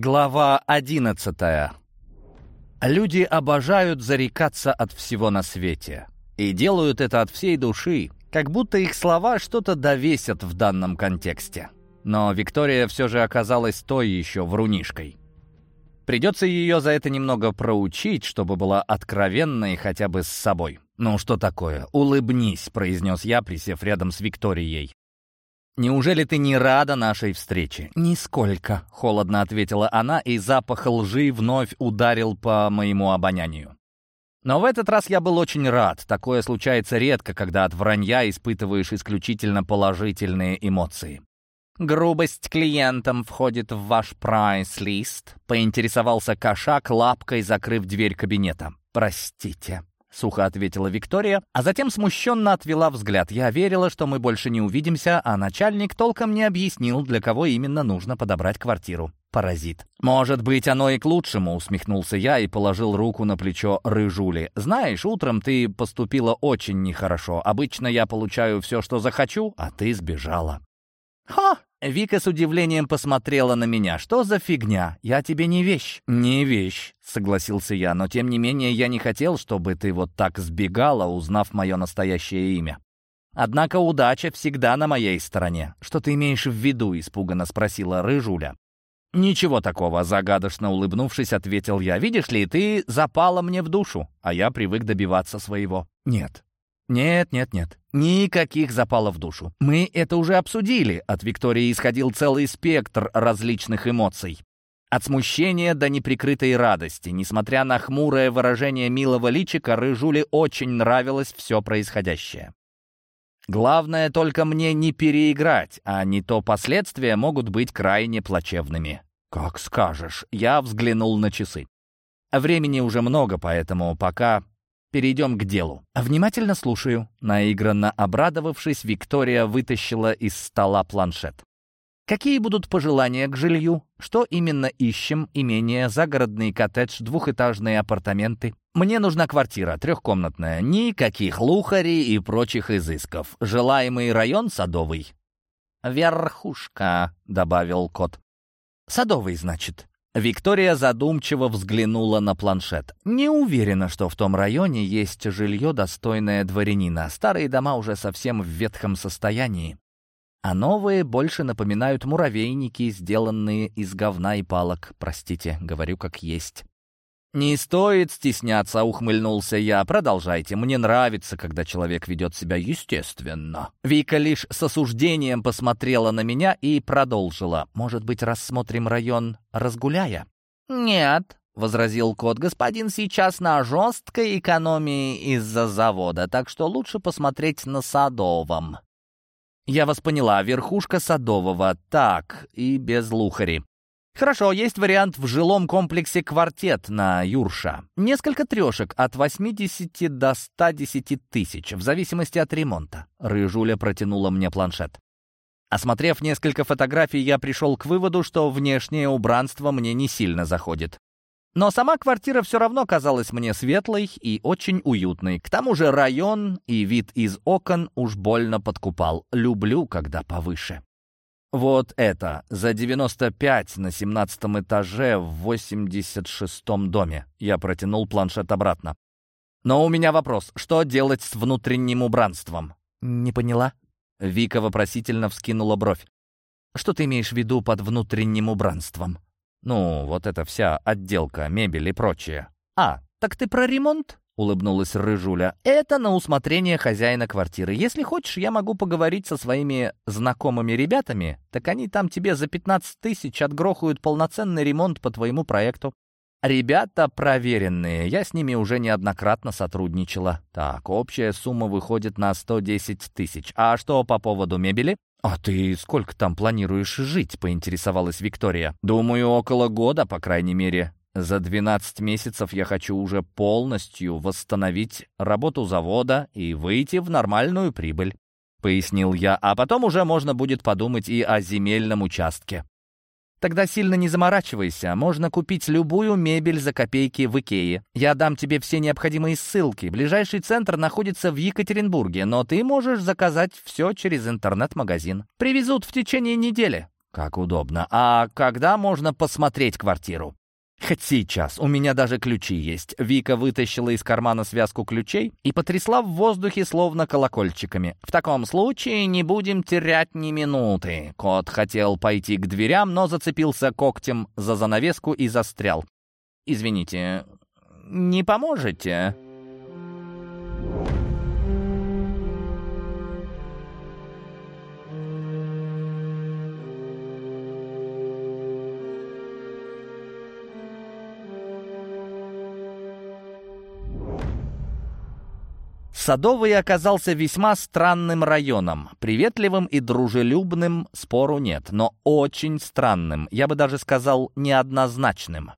Глава одиннадцатая. Люди обожают зарекаться от всего на свете. И делают это от всей души, как будто их слова что-то довесят в данном контексте. Но Виктория все же оказалась той еще врунишкой. Придется ее за это немного проучить, чтобы была откровенной хотя бы с собой. «Ну что такое? Улыбнись», — произнес я, присев рядом с Викторией. «Неужели ты не рада нашей встрече?» «Нисколько», — холодно ответила она, и запах лжи вновь ударил по моему обонянию. Но в этот раз я был очень рад. Такое случается редко, когда от вранья испытываешь исключительно положительные эмоции. «Грубость клиентам входит в ваш прайс-лист», — поинтересовался кошак, лапкой закрыв дверь кабинета. «Простите», — сухо ответила Виктория, а затем смущенно отвела взгляд. Я верила, что мы больше не увидимся, а начальник толком не объяснил, для кого именно нужно подобрать квартиру. Паразит. «Может быть, оно и к лучшему», — усмехнулся я и положил руку на плечо Рыжули. «Знаешь, утром ты поступила очень нехорошо. Обычно я получаю все, что захочу, а ты сбежала». «Ха!» Вика с удивлением посмотрела на меня. «Что за фигня? Я тебе не вещь». «Не вещь», — согласился я, «но тем не менее я не хотел, чтобы ты вот так сбегала, узнав мое настоящее имя». «Однако удача всегда на моей стороне». «Что ты имеешь в виду?» — испуганно спросила Рыжуля. «Ничего такого», — загадочно улыбнувшись, ответил я. «Видишь ли, ты запала мне в душу, а я привык добиваться своего». «Нет, «Нет, нет, нет. Никаких запалов в душу. Мы это уже обсудили». От Виктории исходил целый спектр различных эмоций. От смущения до неприкрытой радости. Несмотря на хмурое выражение милого личика, Рыжуле очень нравилось все происходящее. Главное только мне не переиграть, а не то последствия могут быть крайне плачевными. «Как скажешь». Я взглянул на часы. Времени уже много, поэтому пока Перейдем к делу. Внимательно слушаю. Наигранно обрадовавшись, Виктория вытащила из стола планшет. Какие будут пожелания к жилью? Что именно ищем? Имение, загородный коттедж, двухэтажные апартаменты. Мне нужна квартира, трехкомнатная. Никаких лухарей и прочих изысков. Желаемый район садовый. «Верхушка», — добавил кот. «Садовый, значит. Виктория задумчиво взглянула на планшет. «Не уверена, что в том районе есть жилье, достойное дворянина. Старые дома уже совсем в ветхом состоянии. А новые больше напоминают муравейники, сделанные из говна и палок. Простите, говорю как есть. «Не стоит стесняться», — ухмыльнулся я. «Продолжайте. Мне нравится, когда человек ведет себя естественно». Вика лишь с осуждением посмотрела на меня и продолжила. «Может быть, рассмотрим район разгуляя?» «Нет», — возразил кот. «Господин сейчас на жесткой экономии из-за завода, так что лучше посмотреть на Садовом». «Я вас поняла. Верхушка Садового. Так, и без лухари. Хорошо, есть вариант в жилом комплексе «Квартет» на Юрша. Несколько трешек от 80 до 110 тысяч, в зависимости от ремонта. Рыжуля протянула мне планшет. Осмотрев несколько фотографий, я пришел к выводу, что внешнее убранство мне не сильно заходит. Но сама квартира все равно казалась мне светлой и очень уютной. К тому же район и вид из окон уж больно подкупал. Люблю, когда повыше. Вот это, за 95 на 17 этаже в 86-м доме. Я протянул планшет обратно. Но у меня вопрос, что делать с внутренним убранством? Не поняла? Вика вопросительно вскинула бровь. Что ты имеешь в виду под внутренним убранством? Ну, вот это вся отделка, мебель и прочее. А, так ты про ремонт? Улыбнулась Рыжуля. «Это на усмотрение хозяина квартиры. Если хочешь, я могу поговорить со своими знакомыми ребятами, так они там тебе за 15 тысяч отгрохают полноценный ремонт по твоему проекту. Ребята проверенные, я с ними уже неоднократно сотрудничала. Так, общая сумма выходит на 110 тысяч. А что по поводу мебели?» «А ты сколько там планируешь жить?» — поинтересовалась Виктория. «Думаю, около года, по крайней мере. За 12 месяцев я хочу уже полностью восстановить работу завода и выйти в нормальную прибыль», — пояснил я, «а потом уже можно будет подумать и о земельном участке». «Тогда сильно не заморачивайся, можно купить любую мебель за копейки в Икее. Я дам тебе все необходимые ссылки. Ближайший центр находится в Екатеринбурге, но ты можешь заказать все через интернет-магазин. Привезут в течение недели. Как удобно. А когда можно посмотреть квартиру? Хоть сейчас. У меня даже ключи есть. Вика вытащила из кармана связку ключей и потрясла в воздухе словно колокольчиками. В таком случае не будем терять ни минуты. Кот хотел пойти к дверям, но зацепился когтем за занавеску и застрял. Извините, не поможете? Садовый оказался весьма странным районом. Приветливым и дружелюбным спору нет, но очень странным, я бы даже сказал, неоднозначным.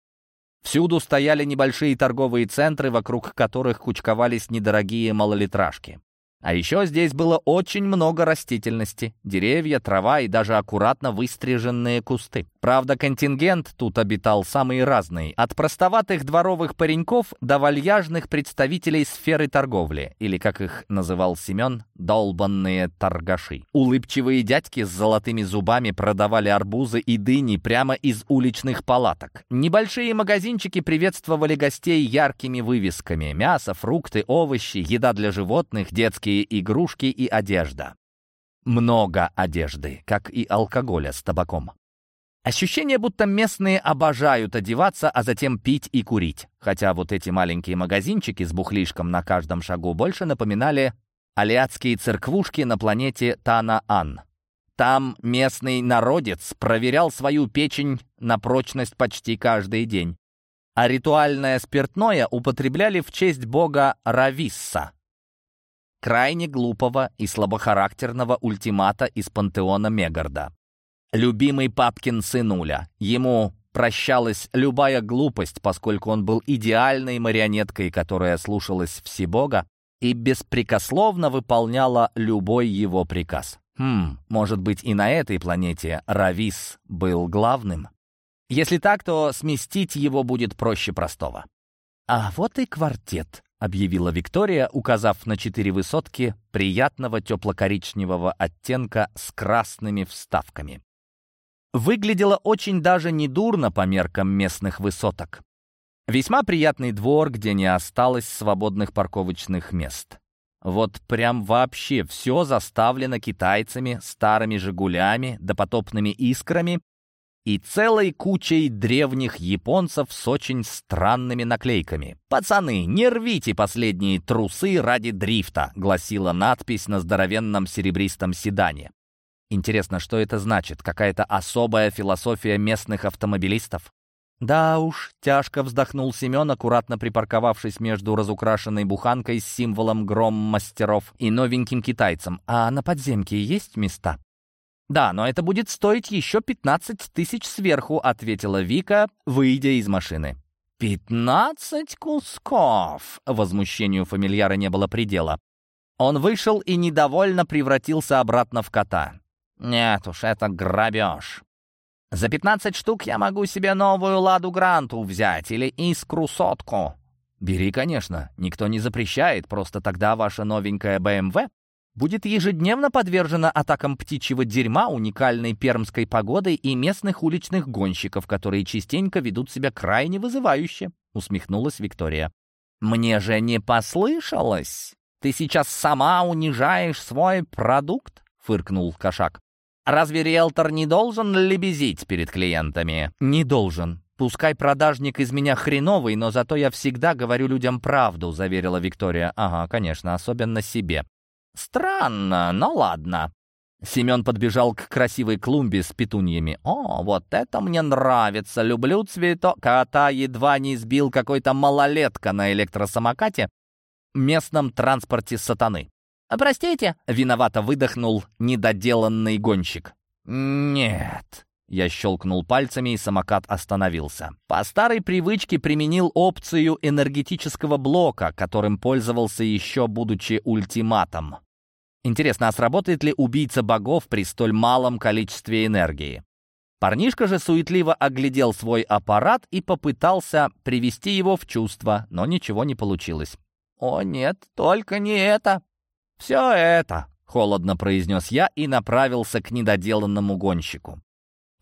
Всюду стояли небольшие торговые центры, вокруг которых кучковались недорогие малолитражки. А еще здесь было очень много растительности, деревья, трава и даже аккуратно выстриженные кусты. Правда, контингент тут обитал самый разный, от простоватых дворовых пареньков до вальяжных представителей сферы торговли, или, как их называл Семен, долбанные торгаши. Улыбчивые дядьки с золотыми зубами продавали арбузы и дыни прямо из уличных палаток. Небольшие магазинчики приветствовали гостей яркими вывесками. Мясо, фрукты, овощи, еда для животных, детские детские игрушки и одежда. Много одежды, как и алкоголя с табаком. Ощущение, будто местные обожают одеваться, а затем пить и курить. Хотя вот эти маленькие магазинчики с бухлишком на каждом шагу больше напоминали алиатские церквушки на планете Танаан. Там местный народец проверял свою печень на прочность почти каждый день. А ритуальное спиртное употребляли в честь бога Рависса, крайне глупого и слабохарактерного ультимата из пантеона Мегарда. Любимый папкин сынуля. Ему прощалась любая глупость, поскольку он был идеальной марионеткой, которая слушалась Всебога и беспрекословно выполняла любой его приказ. Хм, может быть и на этой планете Равис был главным? Если так, то сместить его будет проще простого. А вот и квартет, объявила Виктория, указав на четыре высотки приятного тепло-коричневого оттенка с красными вставками. Выглядело очень даже недурно по меркам местных высоток. Весьма приятный двор, где не осталось свободных парковочных мест. Вот прям вообще все заставлено китайцами, старыми «Жигулями», допотопными «Искрами» и целой кучей древних японцев с очень странными наклейками. «Пацаны, не рвите последние трусы ради дрифта», — гласила надпись на здоровенном серебристом седане. Интересно, что это значит? Какая-то особая философия местных автомобилистов? Да уж, тяжко вздохнул Семен, аккуратно припарковавшись между разукрашенной буханкой с символом гром мастеров и новеньким китайцем. А на подземке есть места? «Да, но это будет стоить еще 15 тысяч сверху», — ответила Вика, выйдя из машины. «Пятнадцать кусков!» — возмущению фамильяра не было предела. Он вышел и недовольно превратился обратно в кота. «Нет уж, это грабеж. За пятнадцать штук я могу себе новую «Ладу Гранту» взять или «Искру сотку». «Бери, конечно. Никто не запрещает, просто тогда ваша новенькая БМВ будет ежедневно подвержена атакам птичьего дерьма, уникальной пермской погоды и местных уличных гонщиков, которые частенько ведут себя крайне вызывающе», — усмехнулась Виктория. «Мне же не послышалось. Ты сейчас сама унижаешь свой продукт?» — фыркнул кошак. «Разве риэлтор не должен лебезить перед клиентами?» «Не должен. Пускай продажник из меня хреновый, но зато я всегда говорю людям правду», — заверила Виктория. «Ага, конечно, особенно себе. Странно, но ладно. Семен подбежал к красивой клумбе с петуньями. «О, вот это мне нравится! Люблю цветок!» Кота едва не сбил какой-то малолетка на электросамокате местном транспорте сатаны. «Простите!» — виновато выдохнул недоделанный гонщик. «Нет!» — я щелкнул пальцами, и самокат остановился. По старой привычке применил опцию энергетического блока, которым пользовался еще будучи ультиматом. Интересно, а сработает ли убийца богов при столь малом количестве энергии? Парнишка же суетливо оглядел свой аппарат и попытался привести его в чувство, но ничего не получилось. «О нет, только не это! Все это!» — холодно произнес я и направился к недоделанному гонщику.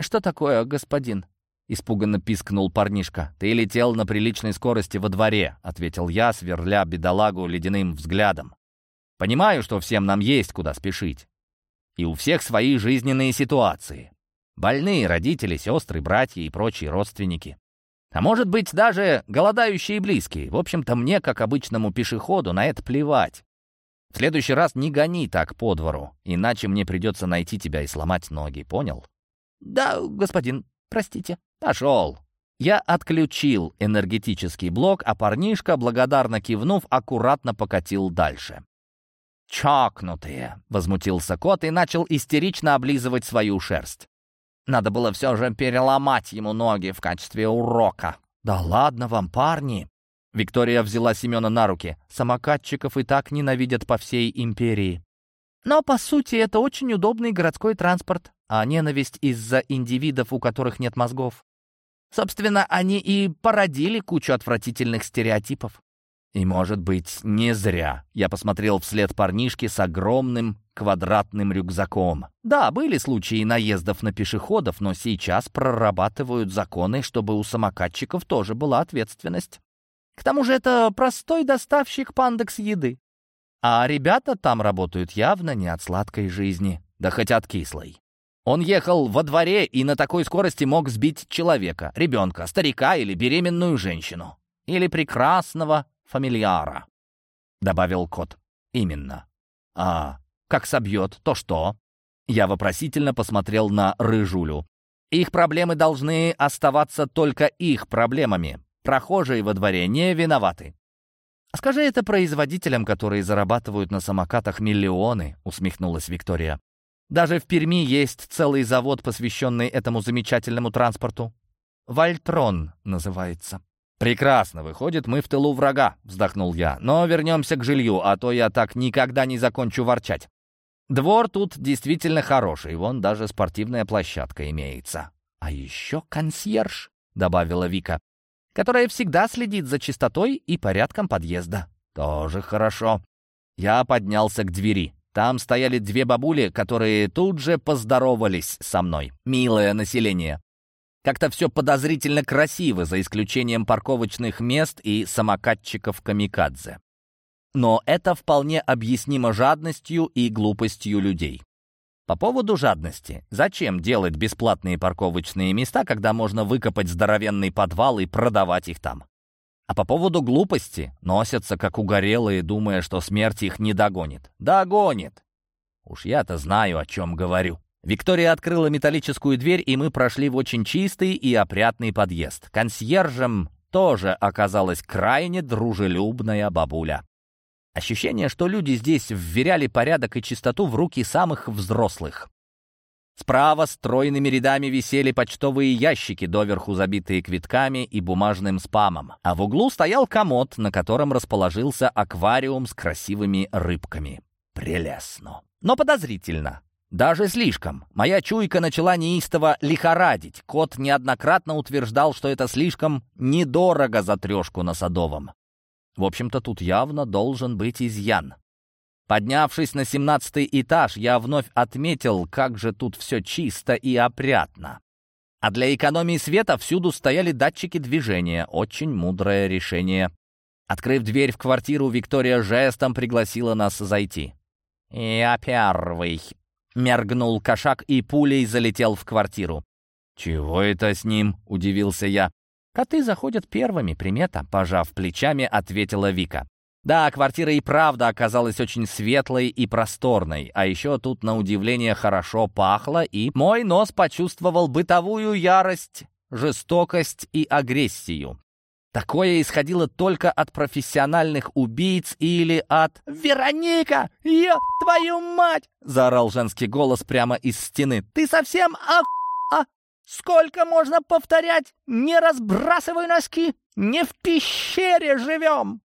«Что такое, господин?» — испуганно пискнул парнишка. «Ты летел на приличной скорости во дворе», — ответил я, сверля бедолагу ледяным взглядом. «Понимаю, что всем нам есть куда спешить. И у всех свои жизненные ситуации. Больные родители, сестры, братья и прочие родственники. А может быть, даже голодающие близкие. В общем-то, мне, как обычному пешеходу, на это плевать. В следующий раз не гони так по двору, иначе мне придется найти тебя и сломать ноги, понял? Да, господин, простите. Пошел. Я отключил энергетический блок, а парнишка, благодарно кивнув, аккуратно покатил дальше. «Чокнутые!» — возмутился кот и начал истерично облизывать свою шерсть. Надо было все же переломать ему ноги в качестве урока. «Да ладно вам, парни!» Виктория взяла Семена на руки. «Самокатчиков и так ненавидят по всей империи. Но, по сути, это очень удобный городской транспорт, а ненависть из-за индивидов, у которых нет мозгов. Собственно, они и породили кучу отвратительных стереотипов. И, может быть, не зря. Я посмотрел вслед парнишки с огромным квадратным рюкзаком. Да, были случаи наездов на пешеходов, но сейчас прорабатывают законы, чтобы у самокатчиков тоже была ответственность. К тому же это простой доставщик пандекс еды. А ребята там работают явно не от сладкой жизни, да хоть от кислой. Он ехал во дворе и на такой скорости мог сбить человека, ребенка, старика или беременную женщину. Или прекрасного фамильяра», — добавил кот. «Именно. А как собьет, то что?» Я вопросительно посмотрел на Рыжулю. «Их проблемы должны оставаться только их проблемами. Прохожие во дворе не виноваты». «Скажи это производителям, которые зарабатывают на самокатах миллионы», — усмехнулась Виктория. Даже в Перми есть целый завод, посвященный этому замечательному транспорту. «Вольтрон» называется. «Прекрасно, выходит, мы в тылу врага», — вздохнул я. «Но вернемся к жилью, а то я так никогда не закончу ворчать. Двор тут действительно хороший, вон даже спортивная площадка имеется. А еще консьерж», — добавила Вика, «которая всегда следит за чистотой и порядком подъезда». «Тоже хорошо». Я поднялся к двери. Там стояли две бабули, которые тут же поздоровались со мной. Милое население. Как-то все подозрительно красиво, за исключением парковочных мест и самокатчиков-камикадзе. Но это вполне объяснимо жадностью и глупостью людей. По поводу жадности. Зачем делать бесплатные парковочные места, когда можно выкопать здоровенный подвал и продавать их там? А по поводу глупости носятся как угорелые, думая, что смерть их не догонит. Догонит! Уж я-то знаю, о чем говорю. Виктория открыла металлическую дверь, и мы прошли в очень чистый и опрятный подъезд. Консьержем тоже оказалась крайне дружелюбная бабуля. Ощущение, что люди здесь вверяли порядок и чистоту в руки самых взрослых. Справа стройными рядами висели почтовые ящики, доверху забитые квитками и бумажным спамом. А в углу стоял комод, на котором расположился аквариум с красивыми рыбками. Прелестно. Но подозрительно. Даже слишком. Моя чуйка начала неистово лихорадить. Кот неоднократно утверждал, что это слишком недорого за трешку на Садовом. В общем-то, тут явно должен быть изъян. Поднявшись на семнадцатый этаж, я вновь отметил, как же тут все чисто и опрятно. А для экономии света всюду стояли датчики движения. Очень мудрое решение. Открыв дверь в квартиру, Виктория жестом пригласила нас зайти. «Я первый», — мергнул кошак и пулей залетел в квартиру. «Чего это с ним?» — удивился я. «Коты заходят первыми, примета», — пожав плечами, ответила Вика. Да, квартира и правда оказалась очень светлой и просторной, а еще тут, на удивление, хорошо пахло, и мой нос почувствовал бытовую ярость, жестокость и агрессию. Такое исходило только от профессиональных убийц или от «Вероника! Ё, твою мать!» — заорал женский голос прямо из стены. «Ты совсем а... а... Сколько можно повторять? Не разбрасывай носки! Не в пещере живем!»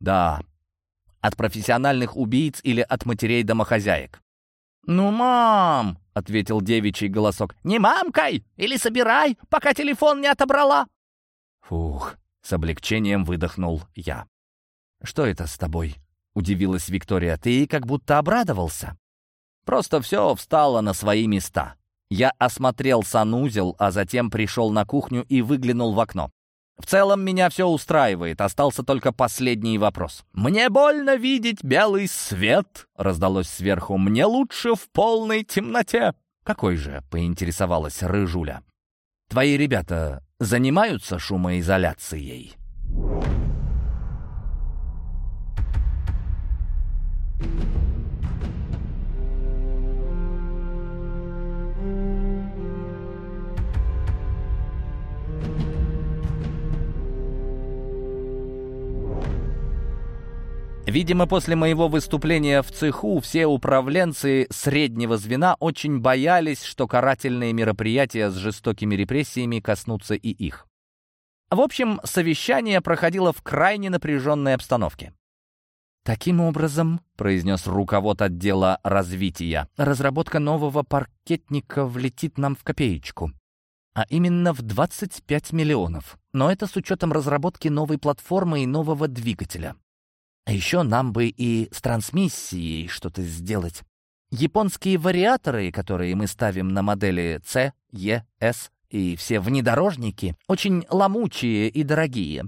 Да, от профессиональных убийц или от матерей-домохозяек. «Ну, мам!» — ответил девичий голосок. «Не мамкой! Или собирай, пока телефон не отобрала!» Фух, с облегчением выдохнул я. «Что это с тобой?» — удивилась Виктория. «Ты как будто обрадовался». «Просто все встало на свои места». Я осмотрел санузел, а затем пришел на кухню и выглянул в окно. В целом меня все устраивает, остался только последний вопрос. «Мне больно видеть белый свет», — раздалось сверху. «Мне лучше в полной темноте». «Какой же?» — поинтересовалась Рыжуля. «Твои ребята занимаются шумоизоляцией?» Видимо, после моего выступления в цеху все управленцы среднего звена очень боялись, что карательные мероприятия с жестокими репрессиями коснутся и их. В общем, совещание проходило в крайне напряженной обстановке. «Таким образом», — произнес руковод отдела развития, «разработка нового паркетника влетит нам в копеечку. А именно в 25 миллионов. Но это с учетом разработки новой платформы и нового двигателя. А еще нам бы и с трансмиссией что-то сделать. Японские вариаторы, которые мы ставим на модели C, E, S и все внедорожники, очень ломучие и дорогие.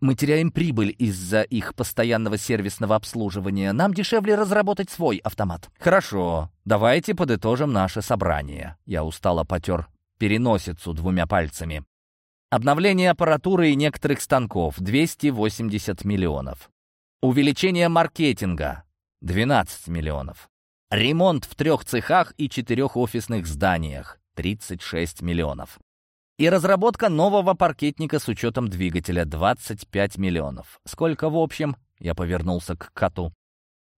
Мы теряем прибыль из-за их постоянного сервисного обслуживания. Нам дешевле разработать свой автомат. Хорошо, давайте подытожим наше собрание. Я устало потер переносицу двумя пальцами. Обновление аппаратуры и некоторых станков — 280 миллионов. Увеличение маркетинга — 12 миллионов. Ремонт в трех цехах и четырех офисных зданиях — 36 миллионов. И разработка нового паркетника с учетом двигателя — 25 миллионов. Сколько в общем? Я повернулся к коту.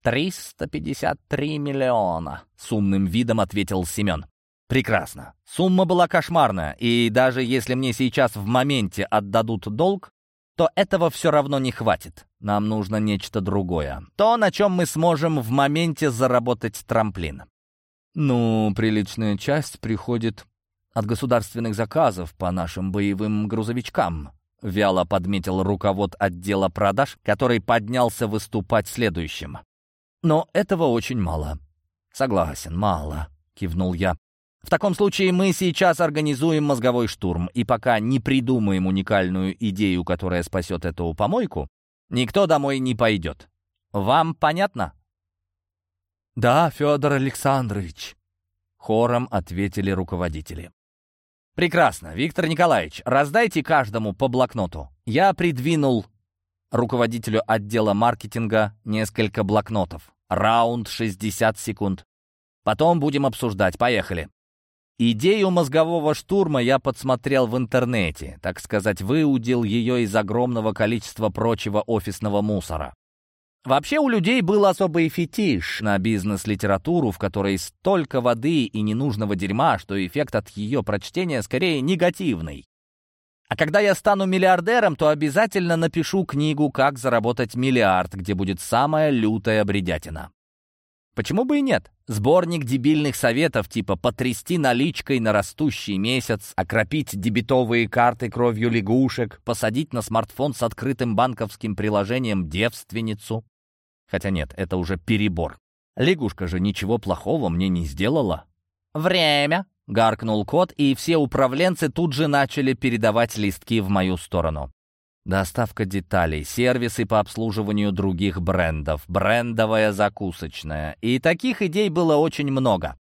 «353 миллиона», — с умным видом ответил Семен. «Прекрасно. Сумма была кошмарная, и даже если мне сейчас в моменте отдадут долг, то этого все равно не хватит. Нам нужно нечто другое. То, на чем мы сможем в моменте заработать трамплин. Ну, приличная часть приходит от государственных заказов по нашим боевым грузовичкам. Вяло подметил руковод отдела продаж, который поднялся выступать следующим. Но этого очень мало. Согласен, мало, кивнул я. В таком случае мы сейчас организуем мозговой штурм, и пока не придумаем уникальную идею, которая спасет эту помойку, никто домой не пойдет. Вам понятно? «Да, Федор Александрович», — хором ответили руководители. «Прекрасно. Виктор Николаевич, раздайте каждому по блокноту. Я придвинул руководителю отдела маркетинга несколько блокнотов. Раунд 60 секунд. Потом будем обсуждать. Поехали». Идею мозгового штурма я подсмотрел в интернете, так сказать, выудил ее из огромного количества прочего офисного мусора. Вообще у людей был особый фетиш на бизнес-литературу, в которой столько воды и ненужного дерьма, что эффект от ее прочтения скорее негативный. А когда я стану миллиардером, то обязательно напишу книгу «Как заработать миллиард», где будет самая лютая бредятина. Почему бы и нет? Сборник дебильных советов типа потрясти наличкой на растущий месяц, окропить дебетовые карты кровью лягушек, посадить на смартфон с открытым банковским приложением девственницу. Хотя нет, это уже перебор. Лягушка же ничего плохого мне не сделала. «Время!» — гаркнул кот, и все управленцы тут же начали передавать листки в мою сторону. Доставка деталей, сервисы по обслуживанию других брендов, брендовая закусочная. И таких идей было очень много.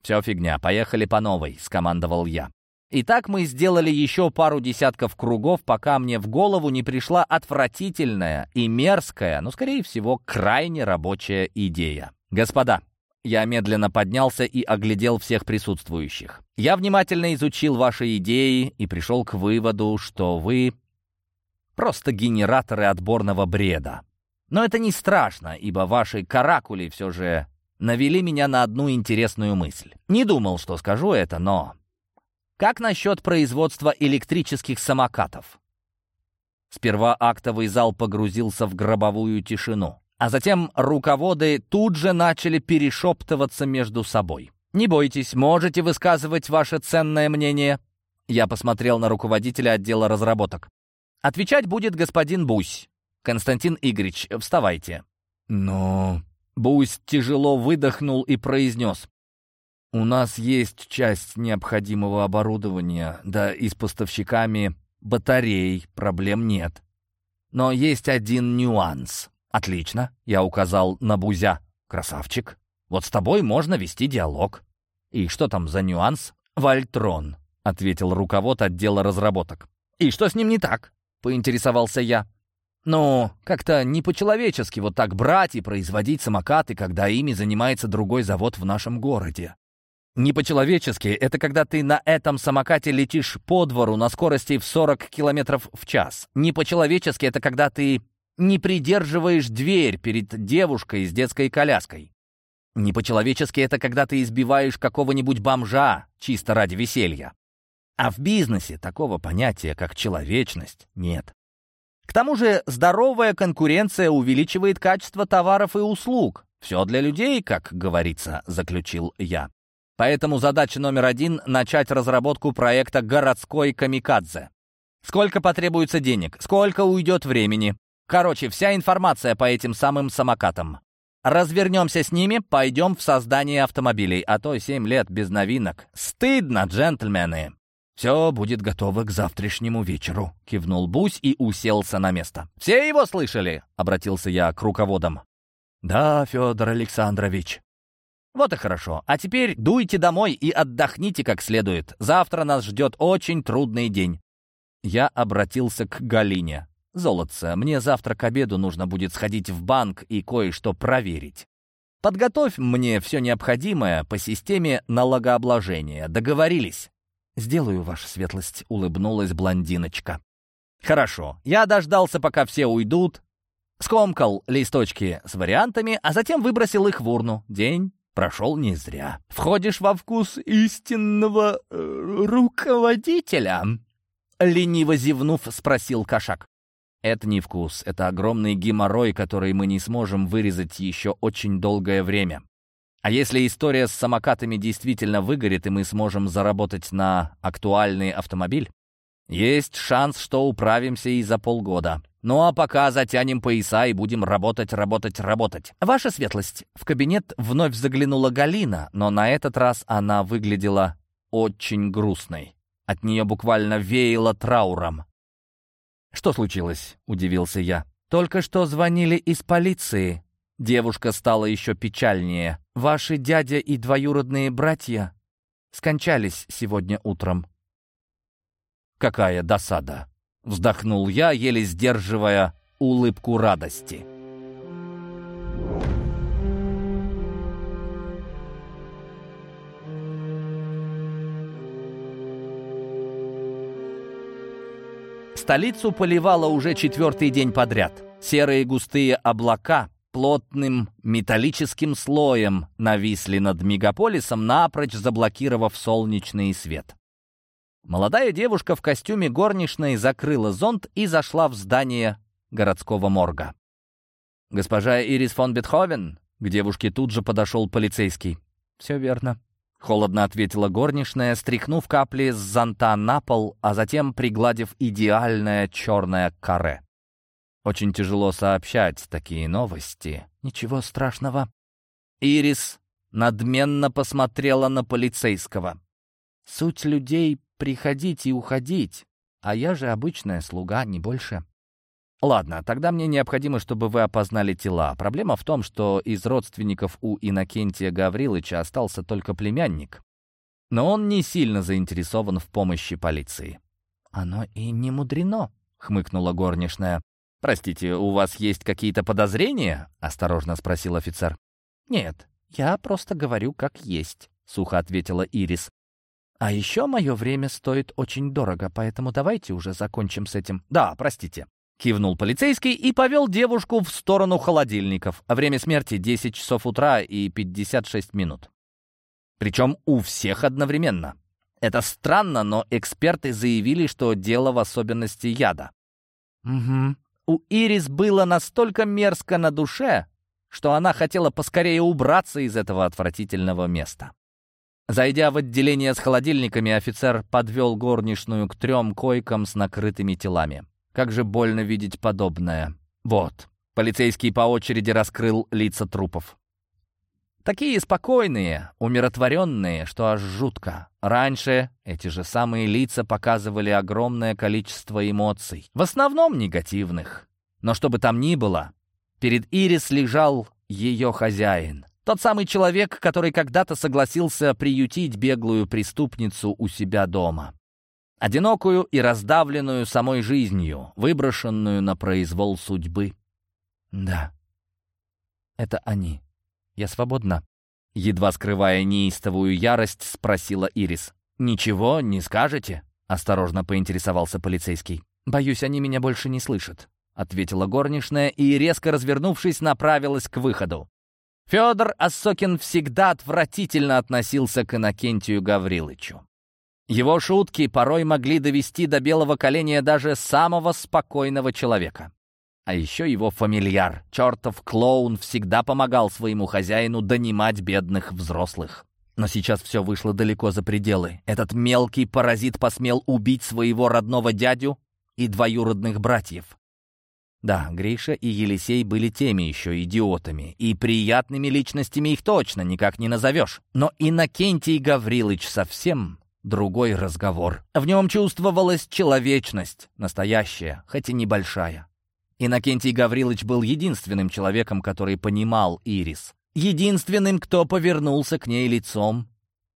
«Все фигня, поехали по новой», — скомандовал я. И так мы сделали еще пару десятков кругов, пока мне в голову не пришла отвратительная и мерзкая, но, скорее всего, крайне рабочая идея. «Господа, я медленно поднялся и оглядел всех присутствующих. Я внимательно изучил ваши идеи и пришел к выводу, что вы Просто генераторы отборного бреда. Но это не страшно, ибо ваши каракули все же навели меня на одну интересную мысль. Не думал, что скажу это, но... Как насчет производства электрических самокатов? Сперва актовый зал погрузился в гробовую тишину, а затем руководы тут же начали перешептываться между собой. «Не бойтесь, можете высказывать ваше ценное мнение». Я посмотрел на руководителя отдела разработок. Отвечать будет господин Бусь. Константин Игоревич, вставайте. Но... Бусь тяжело выдохнул и произнес. У нас есть часть необходимого оборудования, да и с поставщиками батарей проблем нет. Но есть один нюанс. Отлично, я указал на Бузя. Красавчик. Вот с тобой можно вести диалог. И что там за нюанс? Вольтрон, ответил руковод отдела разработок. И что с ним не так? Поинтересовался я. Ну, как-то не по-человечески вот так брать и производить самокаты, когда ими занимается другой завод в нашем городе. Не по-человечески — это когда ты на этом самокате летишь по двору на скорости в 40 километров в час. Не по-человечески — это когда ты не придерживаешь дверь перед девушкой с детской коляской. Не по-человечески — это когда ты избиваешь какого-нибудь бомжа чисто ради веселья. А в бизнесе такого понятия, как человечность, нет. К тому же здоровая конкуренция увеличивает качество товаров и услуг. Все для людей, как говорится, заключил я. Поэтому задача номер один — начать разработку проекта «Городской камикадзе». Сколько потребуется денег, сколько уйдет времени. Короче, вся информация по этим самым самокатам. Развернемся с ними, пойдем в создание автомобилей, а то семь лет без новинок. Стыдно, джентльмены. «Все будет готово к завтрашнему вечеру», — кивнул Бусь и уселся на место. «Все его слышали?» — обратился я к руководам. «Да, Федор Александрович», вот и хорошо. А теперь дуйте домой и отдохните как следует. Завтра нас ждет очень трудный день. Я обратился к Галине. «Золотце, мне завтра к обеду нужно будет сходить в банк и кое-что проверить. Подготовь мне все необходимое по системе налогообложения. Договорились?» «Сделаю, ваша светлость», — улыбнулась блондиночка. «Хорошо. Я дождался, пока все уйдут, скомкал листочки с вариантами, а затем выбросил их в урну. День прошел не зря. Входишь во вкус истинного э, руководителя?» Лениво зевнув, спросил кошак. «Это не вкус, это огромный геморрой, который мы не сможем вырезать еще очень долгое время. А если история с самокатами действительно выгорит, и мы сможем заработать на актуальный автомобиль, есть шанс, что управимся и за полгода. Ну а пока затянем пояса и будем работать, работать, работать. Ваша светлость, в кабинет вновь заглянула Галина, но на этот раз она выглядела очень грустной. От нее буквально веяло трауром. «Что случилось?» — удивился я. «Только что звонили из полиции». Девушка стала еще печальнее. «Ваши дядя и двоюродные братья скончались сегодня утром». «Какая досада!» Вздохнул я, еле сдерживая улыбку радости. Столицу поливало уже четвертый день подряд. Серые густые облака плотным металлическим слоем нависли над мегаполисом, напрочь заблокировав солнечный свет. Молодая девушка в костюме горничной закрыла зонт и зашла в здание городского морга. «Госпожа Ирис фон Бетховен?» К девушке тут же подошел полицейский. «Все верно», — холодно ответила горничная, стряхнув капли с зонта на пол, а затем пригладив идеальное черное каре. «Очень тяжело сообщать такие новости. Ничего страшного». Ирис надменно посмотрела на полицейского. «Суть людей приходить и уходить, а я же обычная слуга, не больше. Ладно, тогда мне необходимо, чтобы вы опознали тела. Проблема в том, что из родственников у Иннокентия Гаврилыча остался только племянник. Но он не сильно заинтересован в помощи полиции. «Оно и не мудрено», — хмыкнула горничная. «Простите, у вас есть какие-то подозрения?» — осторожно спросил офицер. «Нет, я просто говорю как есть», — сухо ответила Ирис. А еще мое время стоит очень дорого, поэтому давайте уже закончим с этим. Да, простите. Кивнул полицейский и повел девушку в сторону холодильников. Время смерти 10 часов утра и 56 минут. Причем у всех одновременно. Это странно, но эксперты заявили, что дело в особенности яда. Угу. У Ирис было настолько мерзко на душе, что она хотела поскорее убраться из этого отвратительного места. Зайдя в отделение с холодильниками, офицер подвел горничную к трем койкам с накрытыми телами. Как же больно видеть подобное. Вот. Полицейский по очереди раскрыл лица трупов. Такие спокойные, умиротворенные, что аж жутко. Раньше эти же самые лица показывали огромное количество эмоций, в основном негативных. Но что бы там ни было, перед Ирис лежал ее хозяин. Тот самый человек, который когда-то согласился приютить беглую преступницу у себя дома. Одинокую и раздавленную самой жизнью, выброшенную на произвол судьбы. Да, это они. Я свободна?» Едва скрывая неистовую ярость, спросила Ирис. «Ничего не скажете?» — осторожно поинтересовался полицейский. «Боюсь, они меня больше не слышат», — ответила горничная и, резко развернувшись, направилась к выходу. Федор Осокин всегда отвратительно относился к Иннокентию Гаврилычу. Его шутки порой могли довести до белого коленя даже самого спокойного человека. А еще его фамильяр, чертов клоун, всегда помогал своему хозяину донимать бедных взрослых. Но сейчас все вышло далеко за пределы. Этот мелкий паразит посмел убить своего родного дядю и двоюродных братьев. Да, Гриша и Елисей были теми еще идиотами, и приятными личностями их точно никак не назовешь. Но Иннокентий Гаврилыч совсем другой разговор. В нем чувствовалась человечность, настоящая, хоть и небольшая. Иннокентий Гаврилович был единственным человеком, который понимал Ирис. Единственным, кто повернулся к ней лицом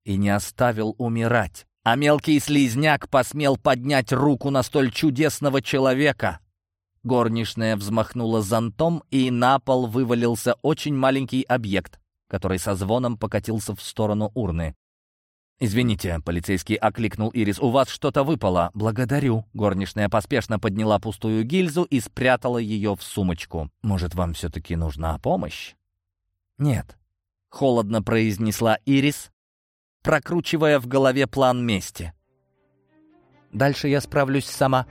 и не оставил умирать. А мелкий слизняк посмел поднять руку на столь чудесного человека. Горничная взмахнула зонтом, и на пол вывалился очень маленький объект, который со звоном покатился в сторону урны. «Извините», — полицейский окликнул Ирис, — «у вас что-то выпало». «Благодарю». Горничная поспешно подняла пустую гильзу и спрятала ее в сумочку. «Может, вам все-таки нужна помощь?» «Нет», — холодно произнесла Ирис, прокручивая в голове план мести. «Дальше я справлюсь сама».